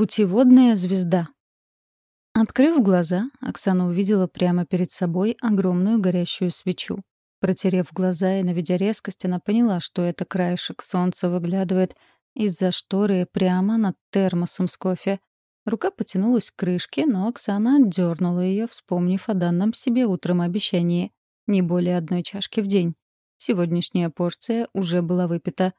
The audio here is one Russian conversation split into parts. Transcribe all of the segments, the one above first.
Путеводная звезда. Открыв глаза, Оксана увидела прямо перед собой огромную горящую свечу. Протерев глаза и наведя резкость, она поняла, что это краешек солнца выглядывает из-за шторы прямо над термосом с кофе. Рука потянулась к крышке, но Оксана отдернула ее, вспомнив о данном себе утром обещании. Не более одной чашки в день. Сегодняшняя порция уже была выпита.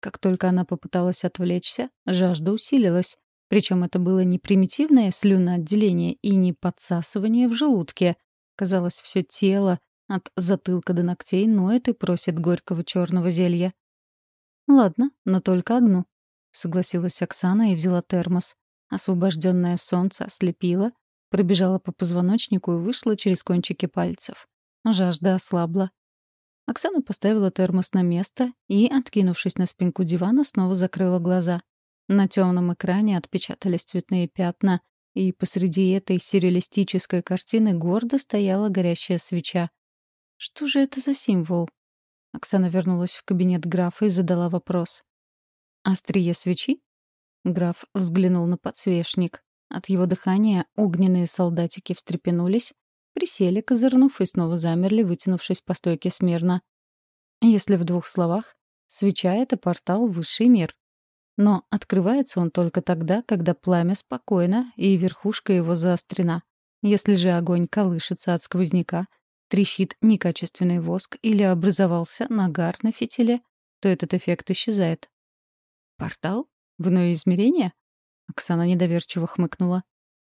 Как только она попыталась отвлечься, жажда усилилась. Причем это было не примитивное слюноотделение и не подсасывание в желудке. Казалось, все тело от затылка до ногтей ноет и просит горького черного зелья. «Ладно, но только одну», — согласилась Оксана и взяла термос. Освобожденное солнце ослепило, пробежало по позвоночнику и вышло через кончики пальцев. Жажда ослабла. Оксана поставила термос на место и, откинувшись на спинку дивана, снова закрыла глаза. На темном экране отпечатались цветные пятна, и посреди этой сюрреалистической картины гордо стояла горящая свеча. Что же это за символ? Оксана вернулась в кабинет графа и задала вопрос. «Острие свечи?» Граф взглянул на подсвечник. От его дыхания огненные солдатики встрепенулись, присели, козырнув, и снова замерли, вытянувшись по стойке смирно. Если в двух словах, свеча — это портал в высший мир. Но открывается он только тогда, когда пламя спокойно и верхушка его заострена. Если же огонь колышется от сквозняка, трещит некачественный воск или образовался нагар на фитиле, то этот эффект исчезает. «Портал? В иное измерение?» Оксана недоверчиво хмыкнула.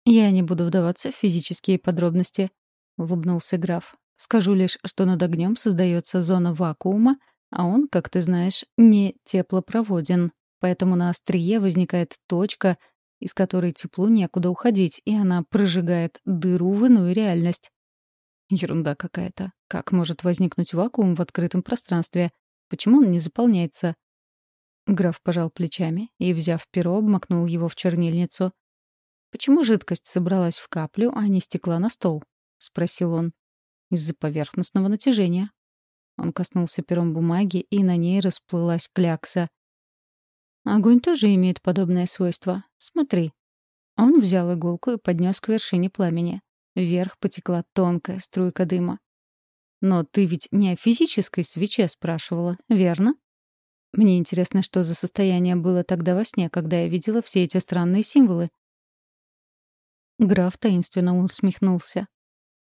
«Я не буду вдаваться в физические подробности», — улыбнулся граф. «Скажу лишь, что над огнем создается зона вакуума, а он, как ты знаешь, не теплопроводен поэтому на острие возникает точка, из которой теплу некуда уходить, и она прожигает дыру в иную реальность. Ерунда какая-то. Как может возникнуть вакуум в открытом пространстве? Почему он не заполняется? Граф пожал плечами и, взяв перо, обмакнул его в чернильницу. «Почему жидкость собралась в каплю, а не стекла на стол?» — спросил он. «Из-за поверхностного натяжения». Он коснулся пером бумаги, и на ней расплылась клякса. Огонь тоже имеет подобное свойство. Смотри. Он взял иголку и поднес к вершине пламени. Вверх потекла тонкая струйка дыма. Но ты ведь не о физической свече спрашивала, верно? Мне интересно, что за состояние было тогда во сне, когда я видела все эти странные символы. Граф таинственно усмехнулся.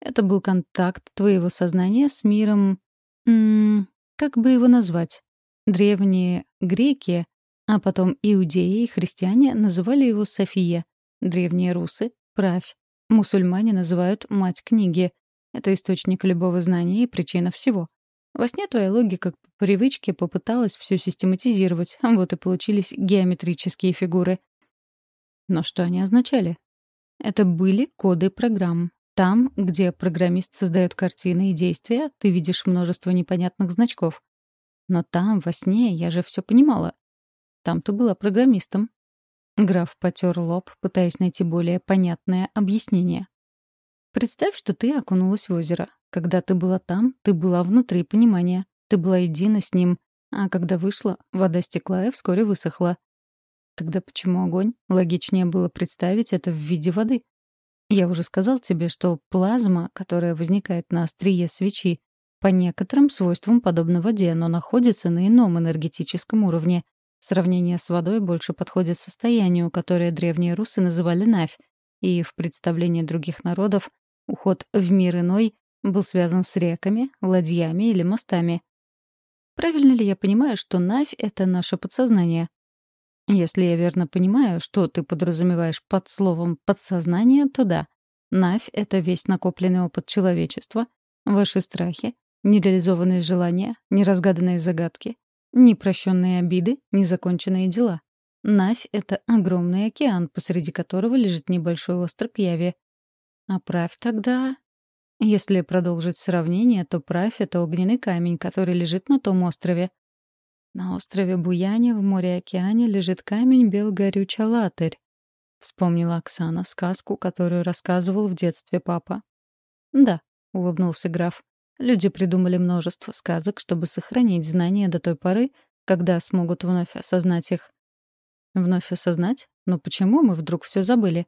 Это был контакт твоего сознания с миром... М -м, как бы его назвать? Древние греки а потом иудеи и христиане называли его София, древние русы — правь. Мусульмане называют «мать книги». Это источник любого знания и причина всего. Во сне твоя логика по привычке попыталась все систематизировать, вот и получились геометрические фигуры. Но что они означали? Это были коды программ. Там, где программист создает картины и действия, ты видишь множество непонятных значков. Но там, во сне, я же все понимала. Там ты была программистом». Граф потер лоб, пытаясь найти более понятное объяснение. «Представь, что ты окунулась в озеро. Когда ты была там, ты была внутри понимания. Ты была едина с ним. А когда вышла, вода стекла и вскоре высохла. Тогда почему огонь? Логичнее было представить это в виде воды. Я уже сказал тебе, что плазма, которая возникает на острие свечи, по некоторым свойствам подобна воде, но находится на ином энергетическом уровне. Сравнение с водой больше подходит состоянию, которое древние русы называли Навь, и в представлении других народов уход в мир иной был связан с реками, ладьями или мостами. Правильно ли я понимаю, что Навь — это наше подсознание? Если я верно понимаю, что ты подразумеваешь под словом «подсознание», то да. Навь — это весь накопленный опыт человечества, ваши страхи, нереализованные желания, неразгаданные загадки, Непрощенные обиды, незаконченные дела. Навь — это огромный океан, посреди которого лежит небольшой остров Яви. А правь тогда... Если продолжить сравнение, то правь — это огненный камень, который лежит на том острове. На острове Буяне в море-океане лежит камень Белгорюча-Латырь. Вспомнила Оксана сказку, которую рассказывал в детстве папа. «Да», — улыбнулся граф. Люди придумали множество сказок, чтобы сохранить знания до той поры, когда смогут вновь осознать их. Вновь осознать? Но почему мы вдруг все забыли?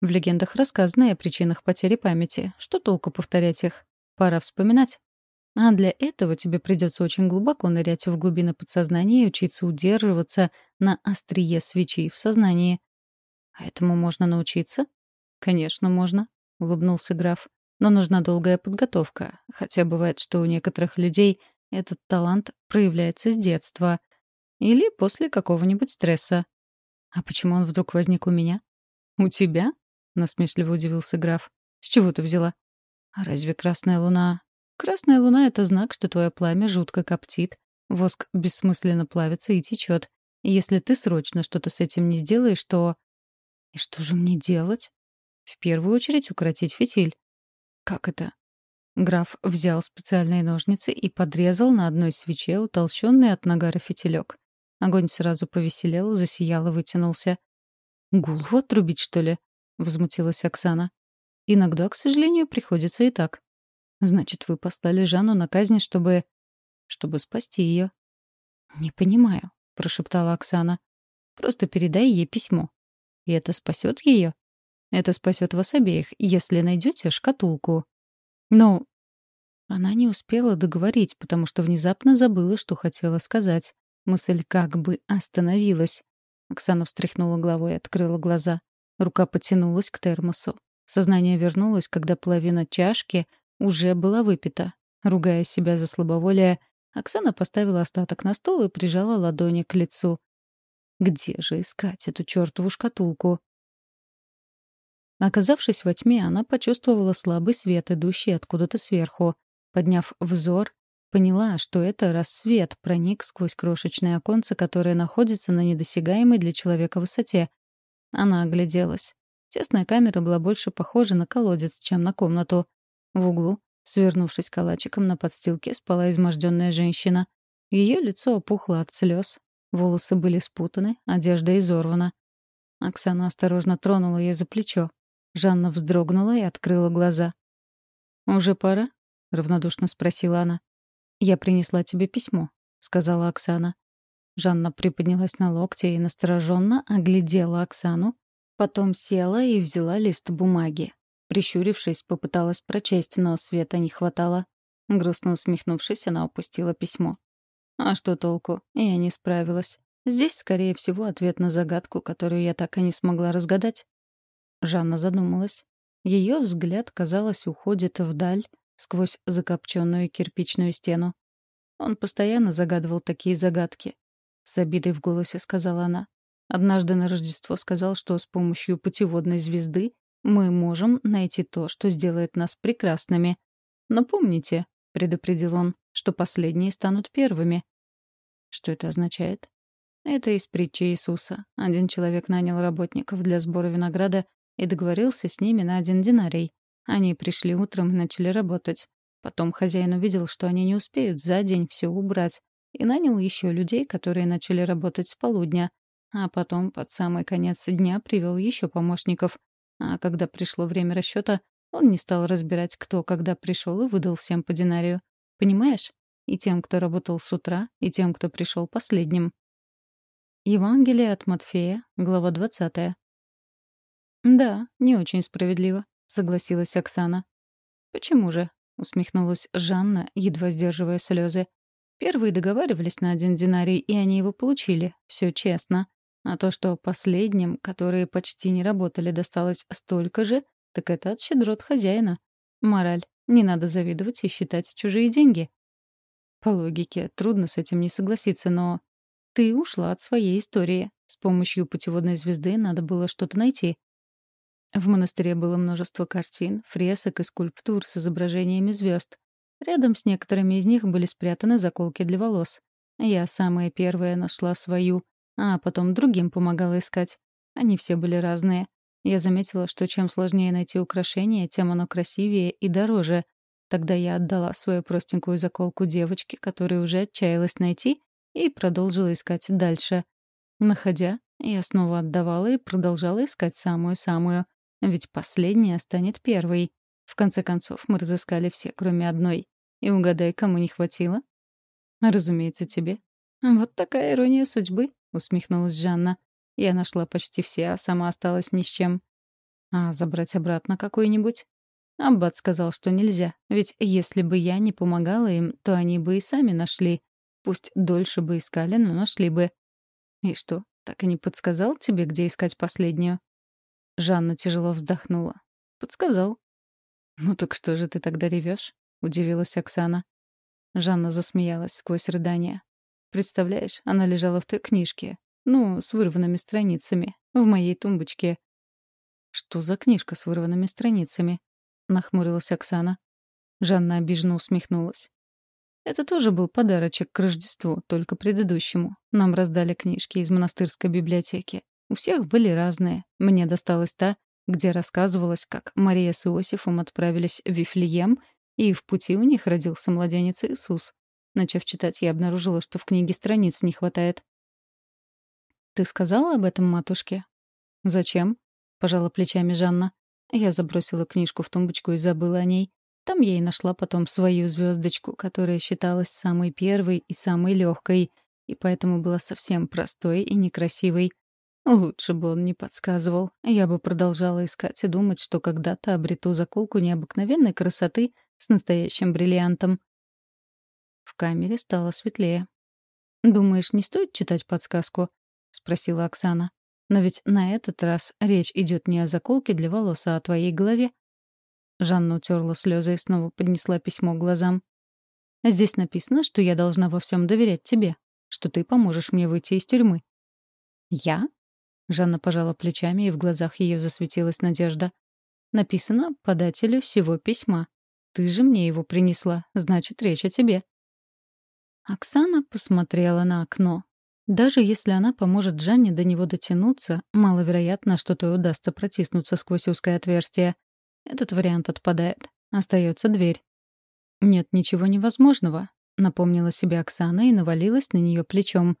В легендах рассказано о причинах потери памяти. Что толку повторять их? Пора вспоминать. А для этого тебе придется очень глубоко нырять в глубины подсознания и учиться удерживаться на острие свечи в сознании. А этому можно научиться? Конечно, можно, улыбнулся граф. Но нужна долгая подготовка. Хотя бывает, что у некоторых людей этот талант проявляется с детства. Или после какого-нибудь стресса. А почему он вдруг возник у меня? У тебя? Насмешливо удивился граф. С чего ты взяла? А разве красная луна Красная луна — это знак, что твое пламя жутко коптит, воск бессмысленно плавится и течет. И если ты срочно что-то с этим не сделаешь, то... И что же мне делать? В первую очередь укротить фитиль. Как это? Граф взял специальные ножницы и подрезал на одной свече утолщенный от нагара фитилек. Огонь сразу повеселел, засиял и вытянулся. «Голову отрубить, что ли?» — возмутилась Оксана. «Иногда, к сожалению, приходится и так. Значит, вы послали Жанну на казнь, чтобы... чтобы спасти ее. Не понимаю, прошептала Оксана. Просто передай ей письмо. И это спасет ее? Это спасет вас обеих, если найдете шкатулку. Но она не успела договорить, потому что внезапно забыла, что хотела сказать. Мысль как бы остановилась. Оксана встряхнула головой и открыла глаза. Рука потянулась к термосу. Сознание вернулось, когда половина чашки уже была выпита. Ругая себя за слабоволие, Оксана поставила остаток на стол и прижала ладони к лицу. Где же искать эту чертову шкатулку? Оказавшись во тьме, она почувствовала слабый свет, идущий откуда-то сверху. Подняв взор, поняла, что это рассвет проник сквозь крошечное оконце, которое находится на недосягаемой для человека высоте. Она огляделась. Тесная камера была больше похожа на колодец, чем на комнату. В углу, свернувшись калачиком на подстилке, спала изможденная женщина. Ее лицо опухло от слез, волосы были спутаны, одежда изорвана. Оксана осторожно тронула ее за плечо. Жанна вздрогнула и открыла глаза. «Уже пора?» — равнодушно спросила она. «Я принесла тебе письмо», — сказала Оксана. Жанна приподнялась на локте и настороженно оглядела Оксану, потом села и взяла лист бумаги. Прищурившись, попыталась прочесть, но света не хватало. Грустно усмехнувшись, она опустила письмо. А что толку? Я не справилась. Здесь, скорее всего, ответ на загадку, которую я так и не смогла разгадать. Жанна задумалась. Ее взгляд, казалось, уходит вдаль, сквозь закопченную кирпичную стену. Он постоянно загадывал такие загадки. С обидой в голосе сказала она. Однажды на Рождество сказал, что с помощью путеводной звезды мы можем найти то, что сделает нас прекрасными. Но помните, — предупредил он, — что последние станут первыми. Что это означает? Это из притчи Иисуса. Один человек нанял работников для сбора винограда и договорился с ними на один динарий. Они пришли утром и начали работать. Потом хозяин увидел, что они не успеют за день все убрать, и нанял еще людей, которые начали работать с полудня. А потом, под самый конец дня, привел еще помощников, а когда пришло время расчета, он не стал разбирать, кто когда пришел, и выдал всем по динарию. Понимаешь? И тем, кто работал с утра, и тем, кто пришел последним. Евангелие от Матфея, глава 20. «Да, не очень справедливо», — согласилась Оксана. «Почему же?» — усмехнулась Жанна, едва сдерживая слезы. «Первые договаривались на один динарий, и они его получили. Все честно. А то, что последним, которые почти не работали, досталось столько же, так это от щедрот хозяина. Мораль. Не надо завидовать и считать чужие деньги. По логике, трудно с этим не согласиться, но... Ты ушла от своей истории. С помощью путеводной звезды надо было что-то найти. В монастыре было множество картин, фресок и скульптур с изображениями звезд. Рядом с некоторыми из них были спрятаны заколки для волос. Я самая первая нашла свою, а потом другим помогала искать. Они все были разные. Я заметила, что чем сложнее найти украшение, тем оно красивее и дороже. Тогда я отдала свою простенькую заколку девочке, которая уже отчаялась найти, и продолжила искать дальше. Находя, я снова отдавала и продолжала искать самую-самую. Ведь последняя станет первой. В конце концов, мы разыскали все, кроме одной. И угадай, кому не хватило? Разумеется, тебе. Вот такая ирония судьбы. — усмехнулась Жанна. Я нашла почти все, а сама осталась ни с чем. А забрать обратно какой-нибудь? Аббат сказал, что нельзя, ведь если бы я не помогала им, то они бы и сами нашли. Пусть дольше бы искали, но нашли бы. И что, так и не подсказал тебе, где искать последнюю? Жанна тяжело вздохнула. Подсказал. Ну так что же ты тогда ревешь? Удивилась Оксана. Жанна засмеялась сквозь рыдания. Представляешь, она лежала в той книжке. Ну, с вырванными страницами. В моей тумбочке. «Что за книжка с вырванными страницами?» — нахмурилась Оксана. Жанна обиженно усмехнулась. «Это тоже был подарочек к Рождеству, только предыдущему. Нам раздали книжки из монастырской библиотеки. У всех были разные. Мне досталась та, где рассказывалось, как Мария с Иосифом отправились в Вифлеем, и в пути у них родился младенец Иисус. Начав читать, я обнаружила, что в книге страниц не хватает. «Ты сказала об этом матушке?» «Зачем?» — пожала плечами Жанна. Я забросила книжку в тумбочку и забыла о ней. Там я и нашла потом свою звездочку, которая считалась самой первой и самой легкой, и поэтому была совсем простой и некрасивой. Лучше бы он не подсказывал. Я бы продолжала искать и думать, что когда-то обрету заколку необыкновенной красоты с настоящим бриллиантом. В камере стало светлее. «Думаешь, не стоит читать подсказку?» — спросила Оксана. Но ведь на этот раз речь идет не о заколке для волос, а о твоей голове. Жанна утерла слезы и снова поднесла письмо к глазам. «Здесь написано, что я должна во всем доверять тебе, что ты поможешь мне выйти из тюрьмы». «Я?» Жанна пожала плечами, и в глазах ее засветилась надежда. «Написано подателю всего письма. Ты же мне его принесла, значит, речь о тебе». Оксана посмотрела на окно. Даже если она поможет Жанне до него дотянуться, маловероятно, что той удастся протиснуться сквозь узкое отверстие. Этот вариант отпадает. Остается дверь. «Нет ничего невозможного», — напомнила себе Оксана и навалилась на нее плечом.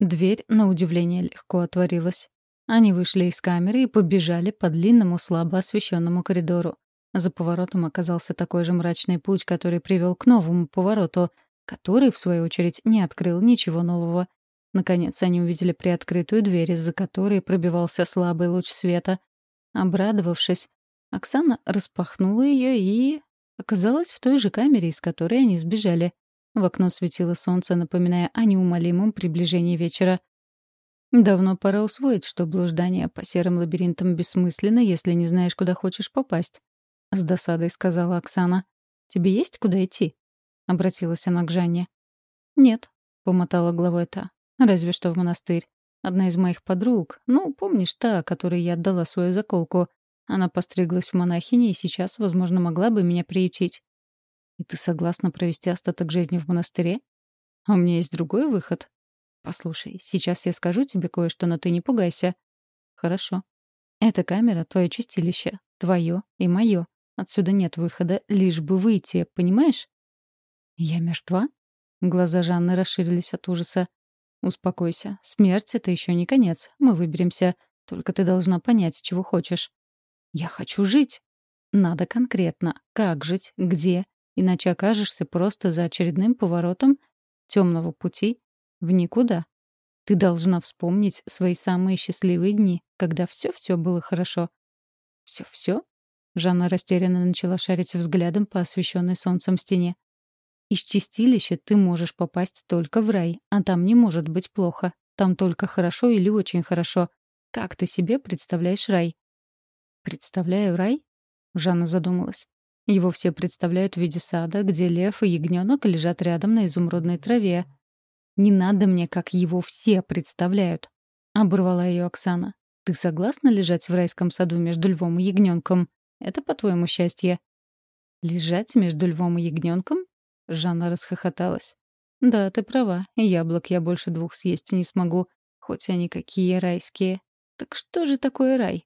Дверь, на удивление, легко отворилась. Они вышли из камеры и побежали по длинному, слабо освещенному коридору. За поворотом оказался такой же мрачный путь, который привел к новому повороту, который, в свою очередь, не открыл ничего нового. Наконец они увидели приоткрытую дверь, из-за которой пробивался слабый луч света. Обрадовавшись, Оксана распахнула ее и... оказалась в той же камере, из которой они сбежали. В окно светило солнце, напоминая о неумолимом приближении вечера. Давно пора усвоить, что блуждание по серым лабиринтам бессмысленно, если не знаешь, куда хочешь попасть. С досадой сказала Оксана. «Тебе есть куда идти?» — обратилась она к Жанне. «Нет», — помотала головой та. Разве что в монастырь. Одна из моих подруг, ну, помнишь та, которой я отдала свою заколку, она постриглась в монахине и сейчас, возможно, могла бы меня приютить. И ты согласна провести остаток жизни в монастыре? А у меня есть другой выход. Послушай, сейчас я скажу тебе кое-что, но ты не пугайся. Хорошо. Эта камера — твое чистилище. Твое и мое. Отсюда нет выхода, лишь бы выйти, понимаешь? Я мертва? Глаза Жанны расширились от ужаса. «Успокойся. Смерть — это еще не конец. Мы выберемся. Только ты должна понять, чего хочешь». «Я хочу жить». «Надо конкретно. Как жить? Где? Иначе окажешься просто за очередным поворотом темного пути в никуда. Ты должна вспомнить свои самые счастливые дни, когда все-все было хорошо». «Все-все?» Жанна растерянно начала шарить взглядом по освещенной солнцем стене. Из чистилища ты можешь попасть только в рай, а там не может быть плохо. Там только хорошо или очень хорошо. Как ты себе представляешь рай? Представляю рай? Жанна задумалась. Его все представляют в виде сада, где лев и ягненок лежат рядом на изумрудной траве. Не надо мне, как его все представляют. Оборвала ее Оксана. Ты согласна лежать в райском саду между львом и ягненком? Это, по-твоему, счастье? Лежать между львом и ягненком? Жанна расхохоталась. «Да, ты права. Яблок я больше двух съесть не смогу. Хоть они какие райские. Так что же такое рай?»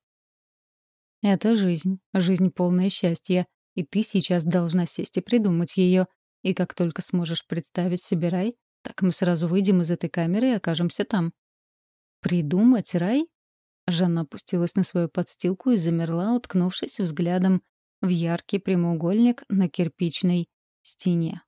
«Это жизнь. Жизнь полная счастья. И ты сейчас должна сесть и придумать ее. И как только сможешь представить себе рай, так мы сразу выйдем из этой камеры и окажемся там». «Придумать рай?» Жанна опустилась на свою подстилку и замерла, уткнувшись взглядом в яркий прямоугольник на кирпичной стене.